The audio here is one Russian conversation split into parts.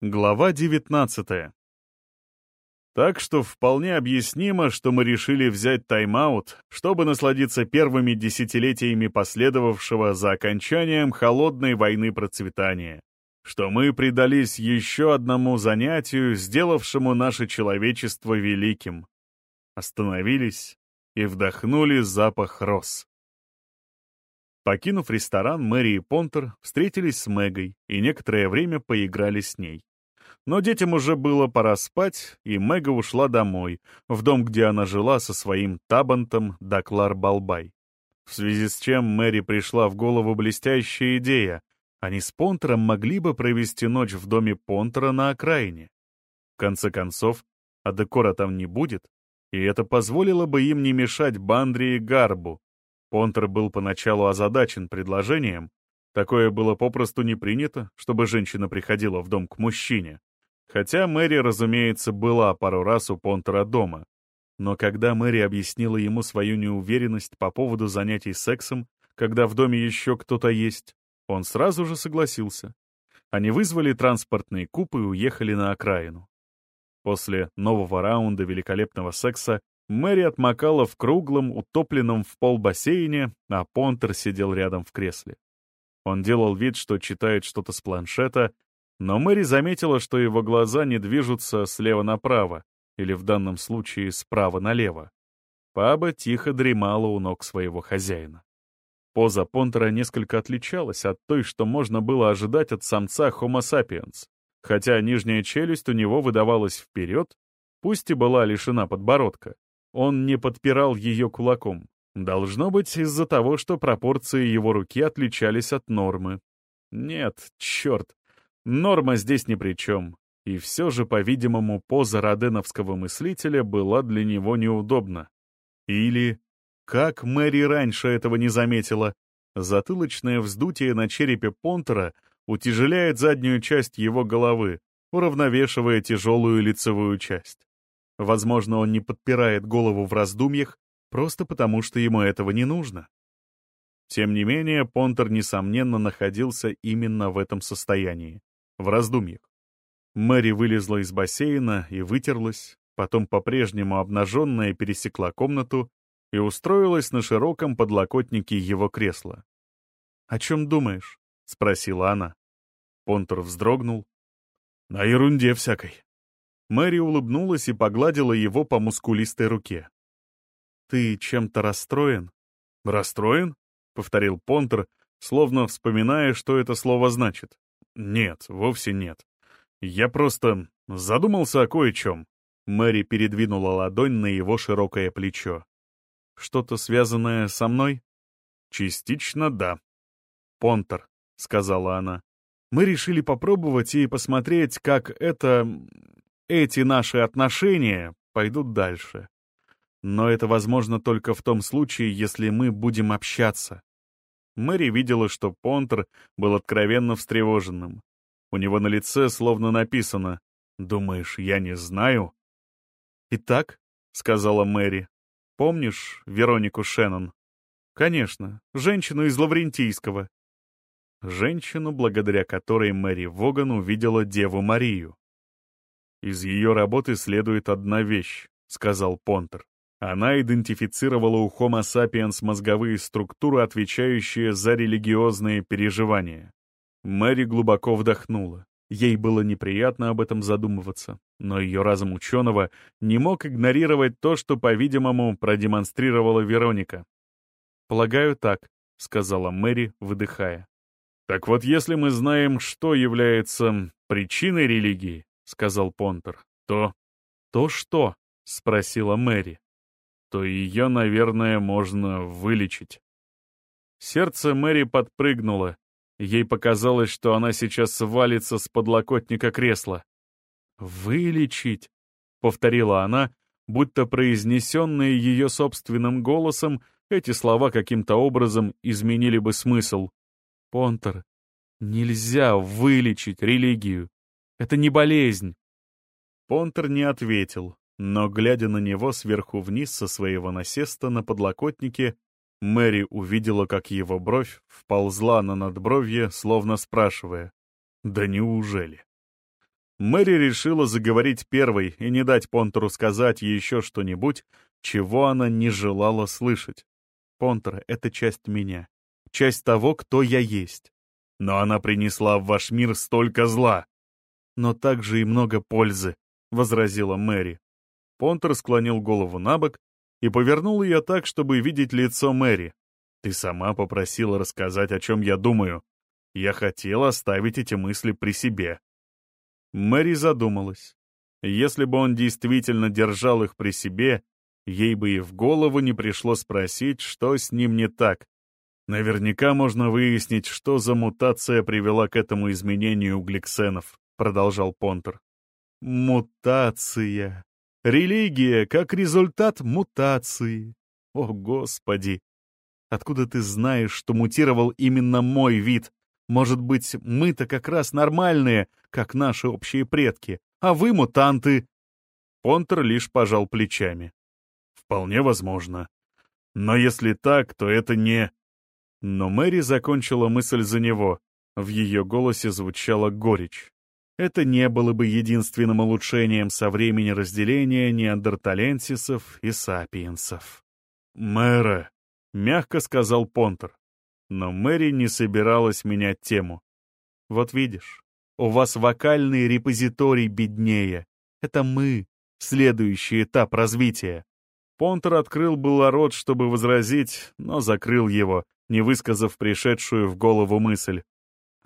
Глава 19 Так что вполне объяснимо, что мы решили взять тайм-аут, чтобы насладиться первыми десятилетиями последовавшего за окончанием холодной войны процветания. Что мы предались еще одному занятию, сделавшему наше человечество великим. Остановились и вдохнули запах роз. Покинув ресторан, Мэри и Понтер встретились с Мэгой и некоторое время поиграли с ней. Но детям уже было пора спать, и Мэга ушла домой, в дом, где она жила со своим табантом Даклар Балбай. В связи с чем Мэри пришла в голову блестящая идея. Они с Понтером могли бы провести ночь в доме Понтера на окраине. В конце концов, а декора там не будет, и это позволило бы им не мешать Бандре и Гарбу. Понтер был поначалу озадачен предложением. Такое было попросту не принято, чтобы женщина приходила в дом к мужчине. Хотя Мэри, разумеется, была пару раз у Понтера дома. Но когда Мэри объяснила ему свою неуверенность по поводу занятий сексом, когда в доме еще кто-то есть, он сразу же согласился. Они вызвали транспортные купы и уехали на окраину. После нового раунда великолепного секса Мэри отмокала в круглом, утопленном в пол бассейне, а Понтер сидел рядом в кресле. Он делал вид, что читает что-то с планшета, но Мэри заметила, что его глаза не движутся слева направо, или в данном случае справа налево. Паба тихо дремала у ног своего хозяина. Поза Понтера несколько отличалась от той, что можно было ожидать от самца Homo sapiens, хотя нижняя челюсть у него выдавалась вперед, пусть и была лишена подбородка. Он не подпирал ее кулаком. Должно быть из-за того, что пропорции его руки отличались от нормы. Нет, черт, Норма здесь ни при чем. И все же, по-видимому, поза роденовского мыслителя была для него неудобна. Или, как Мэри раньше этого не заметила, затылочное вздутие на черепе Понтера утяжеляет заднюю часть его головы, уравновешивая тяжелую лицевую часть. Возможно, он не подпирает голову в раздумьях, просто потому что ему этого не нужно. Тем не менее, Понтер, несомненно, находился именно в этом состоянии в раздумьях. Мэри вылезла из бассейна и вытерлась, потом по-прежнему обнаженная пересекла комнату и устроилась на широком подлокотнике его кресла. «О чем думаешь?» — спросила она. Понтер вздрогнул. «На ерунде всякой». Мэри улыбнулась и погладила его по мускулистой руке. «Ты чем-то расстроен?» «Расстроен?» — повторил Понтер, словно вспоминая, что это слово значит. «Нет, вовсе нет. Я просто задумался о кое-чем». Мэри передвинула ладонь на его широкое плечо. «Что-то связанное со мной?» «Частично да». «Понтер», — сказала она. «Мы решили попробовать и посмотреть, как это... эти наши отношения пойдут дальше. Но это возможно только в том случае, если мы будем общаться. Мэри видела, что Понтер был откровенно встревоженным. У него на лице словно написано «Думаешь, я не знаю?» «Итак», — сказала Мэри, — «помнишь Веронику Шеннон?» «Конечно, женщину из Лаврентийского». Женщину, благодаря которой Мэри Воган увидела Деву Марию. «Из ее работы следует одна вещь», — сказал Понтер. Она идентифицировала у Homo sapiens мозговые структуры, отвечающие за религиозные переживания. Мэри глубоко вдохнула. Ей было неприятно об этом задумываться, но ее разум ученого не мог игнорировать то, что, по-видимому, продемонстрировала Вероника. «Полагаю, так», — сказала Мэри, выдыхая. «Так вот, если мы знаем, что является причиной религии», — сказал Понтер, — то... «То что?» — спросила Мэри то ее, наверное, можно вылечить. Сердце Мэри подпрыгнуло. Ей показалось, что она сейчас свалится с подлокотника кресла. «Вылечить», — повторила она, будто произнесенные ее собственным голосом, эти слова каким-то образом изменили бы смысл. «Понтер, нельзя вылечить религию. Это не болезнь». Понтер не ответил. Но, глядя на него сверху вниз со своего насеста на подлокотнике, Мэри увидела, как его бровь вползла на надбровье, словно спрашивая, «Да неужели?». Мэри решила заговорить первой и не дать Понтеру сказать еще что-нибудь, чего она не желала слышать. Понтер — это часть меня, часть того, кто я есть. Но она принесла в ваш мир столько зла. Но также и много пользы, — возразила Мэри. Понтер склонил голову на бок и повернул ее так, чтобы видеть лицо Мэри. «Ты сама попросила рассказать, о чем я думаю. Я хотел оставить эти мысли при себе». Мэри задумалась. Если бы он действительно держал их при себе, ей бы и в голову не пришло спросить, что с ним не так. Наверняка можно выяснить, что за мутация привела к этому изменению гликсенов, продолжал Понтер. Мутация. Религия как результат мутации. О, Господи! Откуда ты знаешь, что мутировал именно мой вид? Может быть, мы-то как раз нормальные, как наши общие предки, а вы мутанты?» Понтер лишь пожал плечами. «Вполне возможно. Но если так, то это не...» Но Мэри закончила мысль за него. В ее голосе звучала горечь. Это не было бы единственным улучшением со времени разделения неандерталенсисов и сапиенсов. «Мэра», — мягко сказал Понтер. Но Мэри не собиралась менять тему. «Вот видишь, у вас вокальный репозиторий беднее. Это мы, следующий этап развития». Понтер открыл было рот, чтобы возразить, но закрыл его, не высказав пришедшую в голову мысль.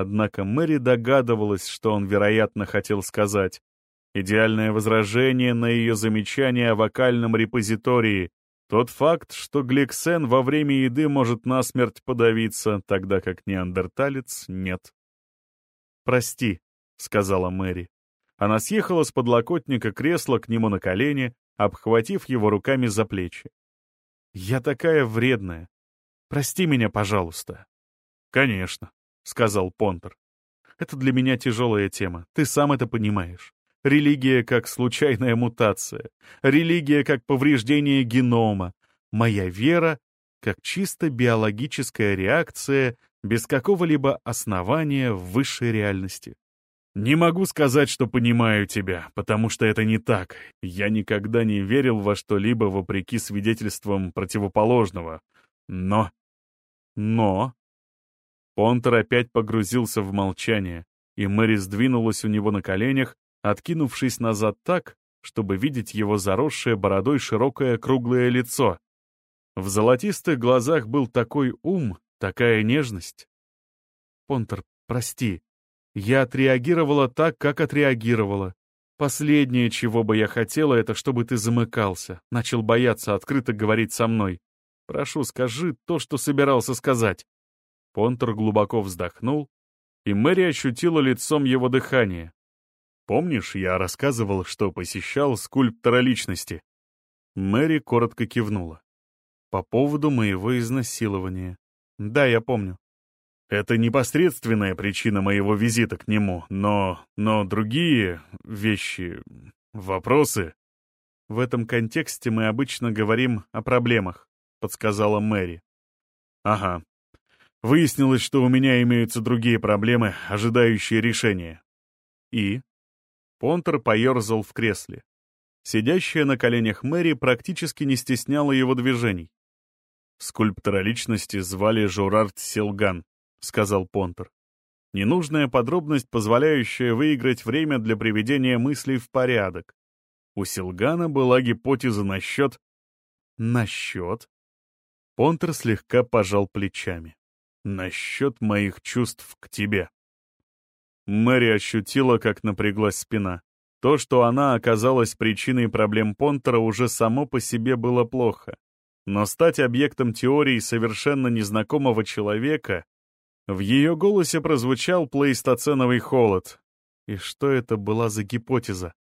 Однако Мэри догадывалась, что он, вероятно, хотел сказать. Идеальное возражение на ее замечание о вокальном репозитории. Тот факт, что гликсен во время еды может насмерть подавиться, тогда как неандерталец — нет. «Прости», — сказала Мэри. Она съехала с подлокотника кресла к нему на колени, обхватив его руками за плечи. «Я такая вредная. Прости меня, пожалуйста». «Конечно», — сказал Понтер. «Это для меня тяжелая тема, ты сам это понимаешь. Религия как случайная мутация, религия как повреждение генома, моя вера как чисто биологическая реакция без какого-либо основания в высшей реальности. Не могу сказать, что понимаю тебя, потому что это не так. Я никогда не верил во что-либо вопреки свидетельствам противоположного. Но... Но... Понтер опять погрузился в молчание, и Мэри сдвинулась у него на коленях, откинувшись назад так, чтобы видеть его заросшее бородой широкое круглое лицо. В золотистых глазах был такой ум, такая нежность. «Понтер, прости. Я отреагировала так, как отреагировала. Последнее, чего бы я хотела, это чтобы ты замыкался, начал бояться открыто говорить со мной. Прошу, скажи то, что собирался сказать». Понтер глубоко вздохнул, и Мэри ощутила лицом его дыхание. «Помнишь, я рассказывал, что посещал скульптора личности?» Мэри коротко кивнула. «По поводу моего изнасилования. Да, я помню. Это непосредственная причина моего визита к нему, но... но другие вещи... вопросы...» «В этом контексте мы обычно говорим о проблемах», — подсказала Мэри. «Ага, Выяснилось, что у меня имеются другие проблемы, ожидающие решения. И? Понтер поерзал в кресле. Сидящая на коленях Мэри практически не стесняла его движений. «Скульптора личности звали Журард Селган», — сказал Понтер. Ненужная подробность, позволяющая выиграть время для приведения мыслей в порядок. У Силгана была гипотеза насчет... Насчет? Понтер слегка пожал плечами насчет моих чувств к тебе». Мэри ощутила, как напряглась спина. То, что она оказалась причиной проблем Понтера, уже само по себе было плохо. Но стать объектом теории совершенно незнакомого человека... В ее голосе прозвучал плейстоценовый холод. И что это была за гипотеза?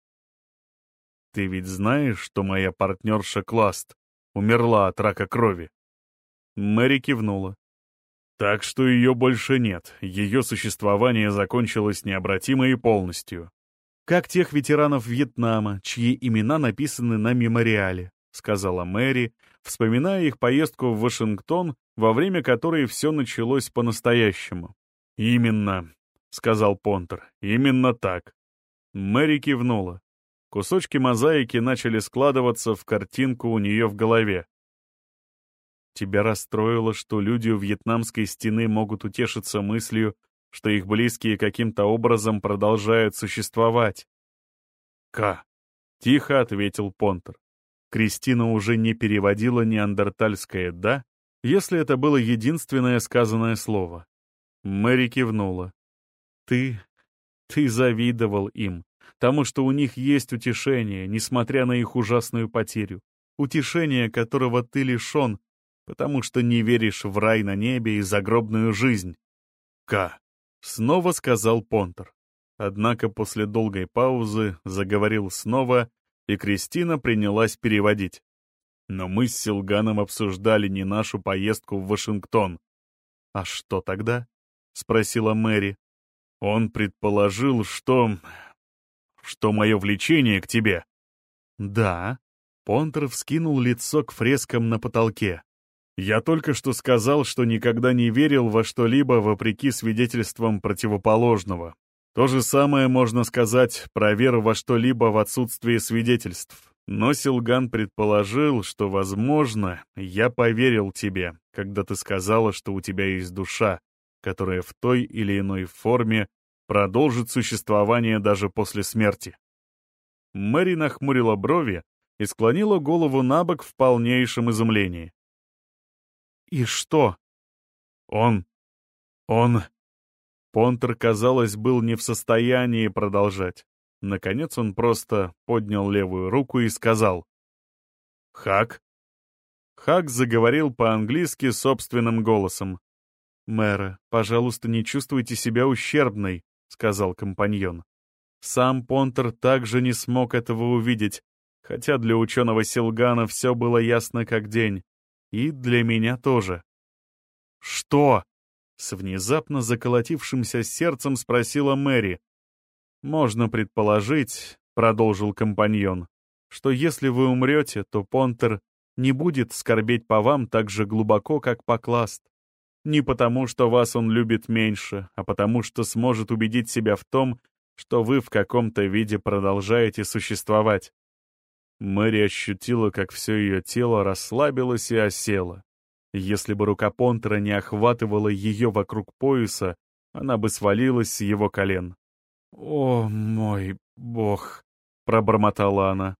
«Ты ведь знаешь, что моя партнерша Класт умерла от рака крови?» Мэри кивнула. Так что ее больше нет, ее существование закончилось необратимо и полностью. «Как тех ветеранов Вьетнама, чьи имена написаны на мемориале», — сказала Мэри, вспоминая их поездку в Вашингтон, во время которой все началось по-настоящему. «Именно», — сказал Понтер, — «именно так. Мэри кивнула. Кусочки мозаики начали складываться в картинку у нее в голове. Тебя расстроило, что люди у вьетнамской стены могут утешиться мыслью, что их близкие каким-то образом продолжают существовать. «К», — тихо ответил Понтер. Кристина уже не переводила неандертальское «да», если это было единственное сказанное слово. Мэри кивнула. «Ты... ты завидовал им, тому, что у них есть утешение, несмотря на их ужасную потерю. Утешение, которого ты лишен, потому что не веришь в рай на небе и загробную жизнь. К. Снова сказал Понтер. Однако после долгой паузы заговорил снова, и Кристина принялась переводить. Но мы с Силганом обсуждали не нашу поездку в Вашингтон. «А что тогда?» — спросила Мэри. «Он предположил, что... что мое влечение к тебе». «Да». Понтер вскинул лицо к фрескам на потолке. Я только что сказал, что никогда не верил во что-либо вопреки свидетельствам противоположного. То же самое можно сказать про веру во что-либо в отсутствии свидетельств. Но Силган предположил, что, возможно, я поверил тебе, когда ты сказала, что у тебя есть душа, которая в той или иной форме продолжит существование даже после смерти. Мэри нахмурила брови и склонила голову на бок в полнейшем изумлении. «И что?» «Он... он...» Понтер, казалось, был не в состоянии продолжать. Наконец он просто поднял левую руку и сказал «Хак». Хак заговорил по-английски собственным голосом. «Мэра, пожалуйста, не чувствуйте себя ущербной», — сказал компаньон. Сам Понтер также не смог этого увидеть, хотя для ученого Силгана все было ясно как день. И для меня тоже. «Что?» — с внезапно заколотившимся сердцем спросила Мэри. «Можно предположить», — продолжил компаньон, «что если вы умрете, то Понтер не будет скорбеть по вам так же глубоко, как по Класт. Не потому, что вас он любит меньше, а потому, что сможет убедить себя в том, что вы в каком-то виде продолжаете существовать. Мэри ощутила, как все ее тело расслабилось и осело. Если бы рука Понтера не охватывала ее вокруг пояса, она бы свалилась с его колен. «О, мой бог!» — пробормотала она.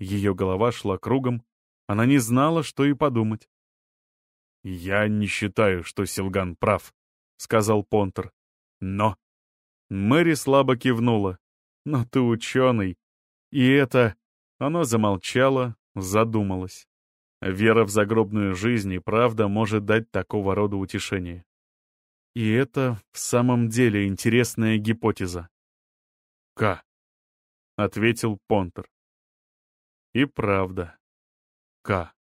Ее голова шла кругом, она не знала, что и подумать. «Я не считаю, что Силган прав», — сказал Понтер. «Но...» Мэри слабо кивнула. «Но ты ученый. И это...» Она замолчала, задумалась. Вера в загробную жизнь и правда может дать такого рода утешение. И это в самом деле интересная гипотеза. «К», — ответил Понтер. И правда. К.